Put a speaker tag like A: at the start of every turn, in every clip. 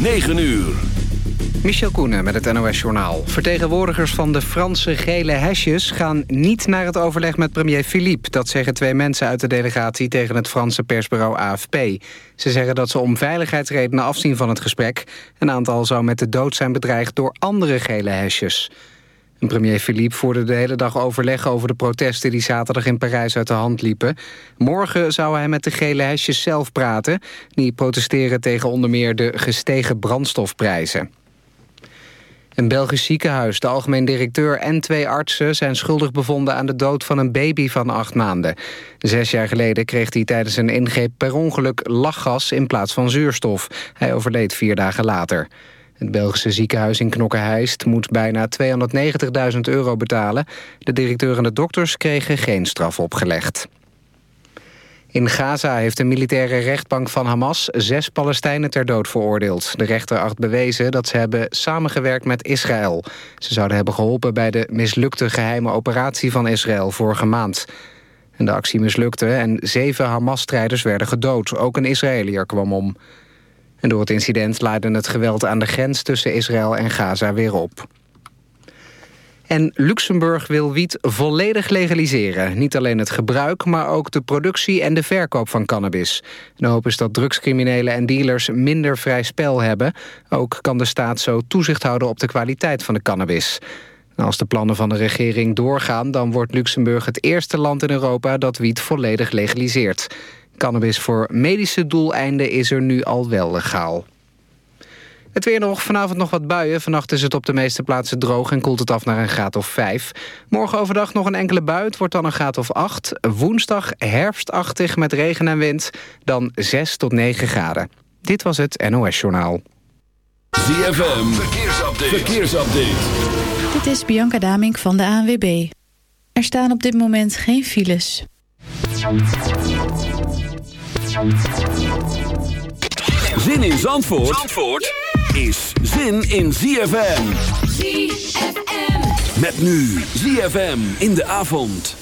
A: 9 uur.
B: Michel Koenen met het NOS-journaal. Vertegenwoordigers van de Franse gele hesjes gaan niet naar het overleg met premier Philippe. Dat zeggen twee mensen uit de delegatie tegen het Franse persbureau AFP. Ze zeggen dat ze om veiligheidsredenen afzien van het gesprek. Een aantal zou met de dood zijn bedreigd door andere gele hesjes. Premier Philippe voerde de hele dag overleg over de protesten... die zaterdag in Parijs uit de hand liepen. Morgen zou hij met de gele hesjes zelf praten. Die protesteren tegen onder meer de gestegen brandstofprijzen. Een Belgisch ziekenhuis, de algemeen directeur en twee artsen... zijn schuldig bevonden aan de dood van een baby van acht maanden. Zes jaar geleden kreeg hij tijdens een ingreep per ongeluk lachgas... in plaats van zuurstof. Hij overleed vier dagen later. Het Belgische ziekenhuis in Knokke-Heist moet bijna 290.000 euro betalen. De directeur en de dokters kregen geen straf opgelegd. In Gaza heeft de militaire rechtbank van Hamas zes Palestijnen ter dood veroordeeld. De rechter acht bewezen dat ze hebben samengewerkt met Israël. Ze zouden hebben geholpen bij de mislukte geheime operatie van Israël vorige maand. En de actie mislukte en zeven Hamas-strijders werden gedood. Ook een Israëliër kwam om. En door het incident leidde het geweld aan de grens tussen Israël en Gaza weer op. En Luxemburg wil wiet volledig legaliseren. Niet alleen het gebruik, maar ook de productie en de verkoop van cannabis. De hoop is dat drugscriminelen en dealers minder vrij spel hebben. Ook kan de staat zo toezicht houden op de kwaliteit van de cannabis. Als de plannen van de regering doorgaan... dan wordt Luxemburg het eerste land in Europa dat wiet volledig legaliseert. Cannabis voor medische doeleinden is er nu al wel legaal. Het weer nog, vanavond nog wat buien. Vannacht is het op de meeste plaatsen droog en koelt het af naar een graad of 5. Morgen overdag nog een enkele bui, het wordt dan een graad of 8. Woensdag herfstachtig met regen en wind, dan 6 tot 9 graden. Dit was het NOS Journaal.
A: ZFM, verkeersupdate. verkeersupdate.
C: Dit is Bianca Damink van de ANWB. Er staan op dit moment geen files.
A: Zin in Zandvoort, Zandvoort is zin in ZFM.
D: ZFM.
A: Met nu ZFM in de avond.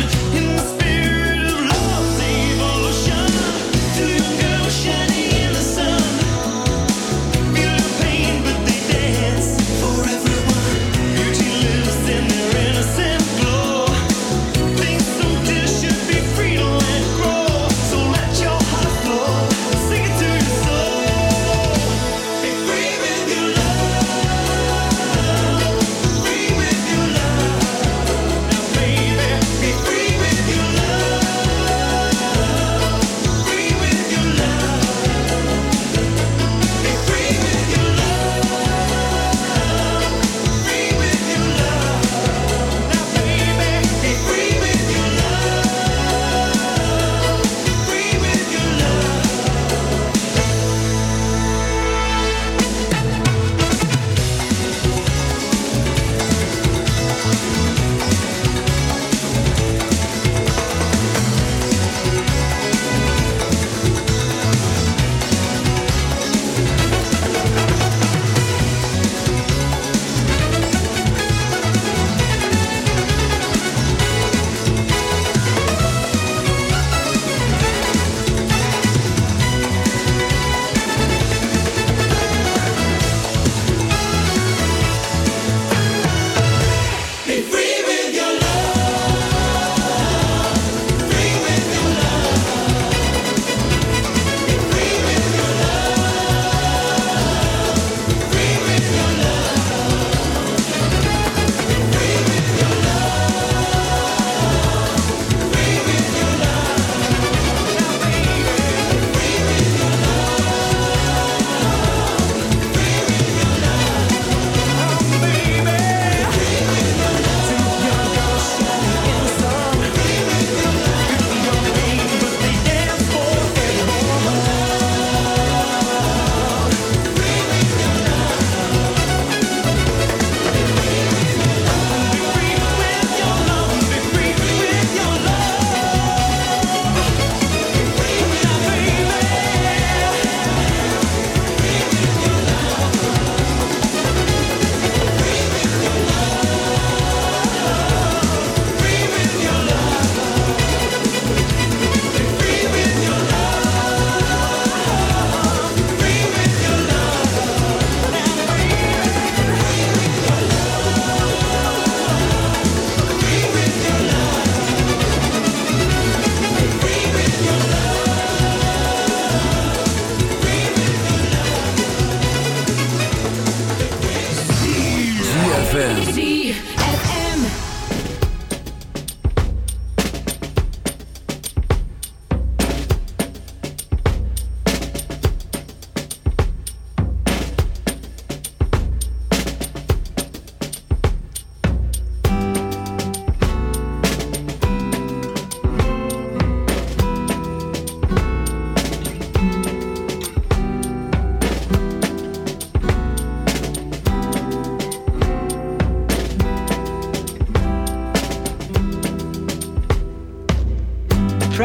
E: in the spirit.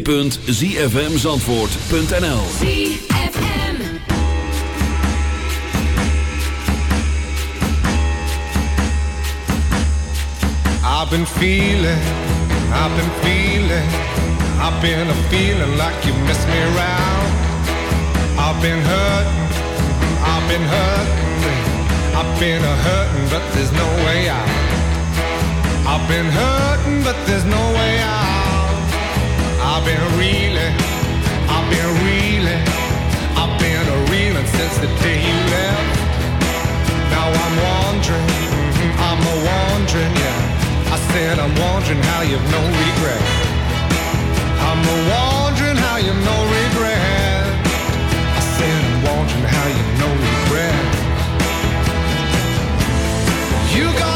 A: www.zfmzandvoort.nl
E: I've been feeling, I've been feeling I've been a feeling like you miss me around. I've been hurting, I've been hurting I've been a hurting but there's no way out. I've been hurting, but there's no way out. I've been reeling, I've been reeling, I've been a reeling since the day you left. Now I'm wondering, mm-hmm, I'm a wondering, yeah. I said I'm wondering how you've no regret. I'm a wondering how you've no regret. I said I'm wondering how you've no regret. You got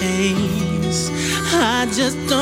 F: face. I just don't.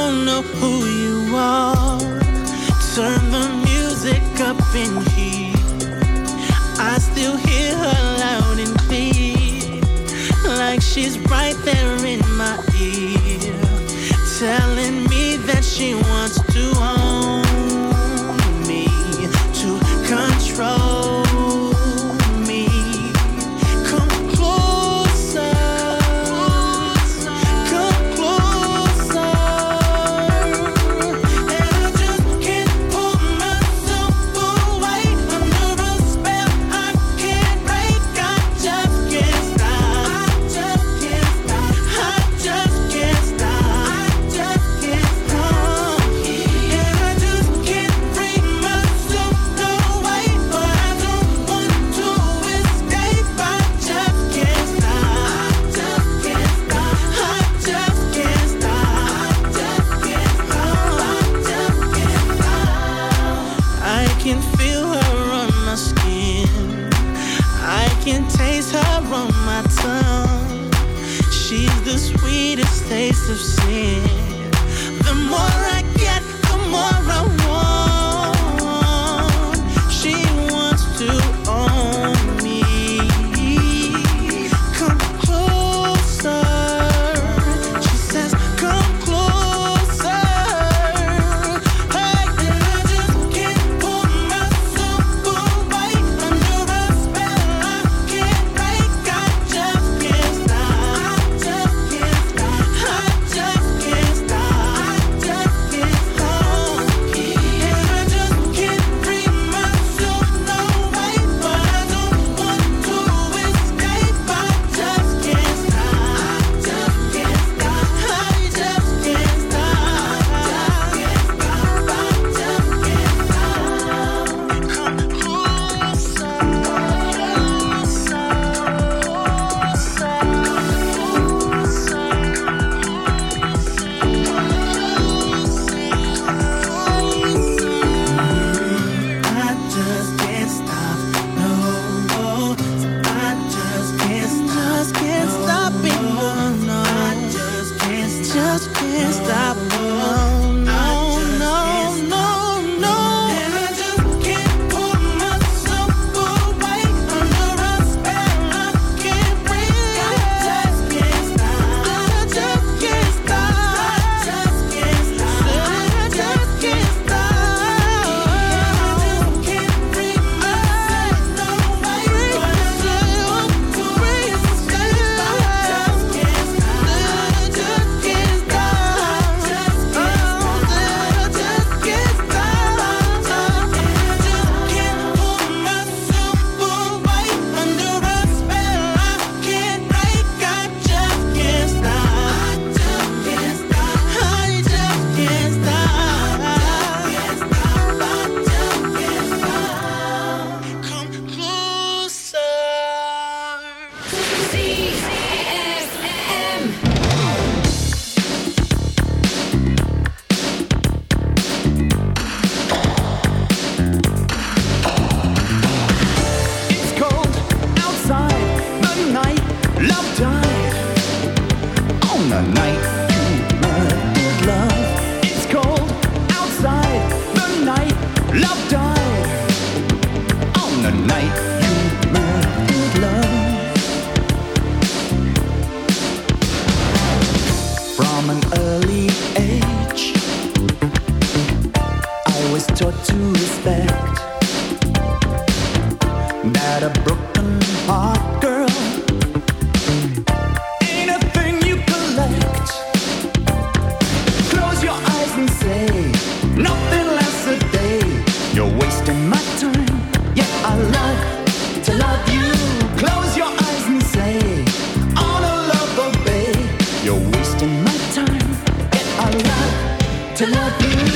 F: To
G: love you.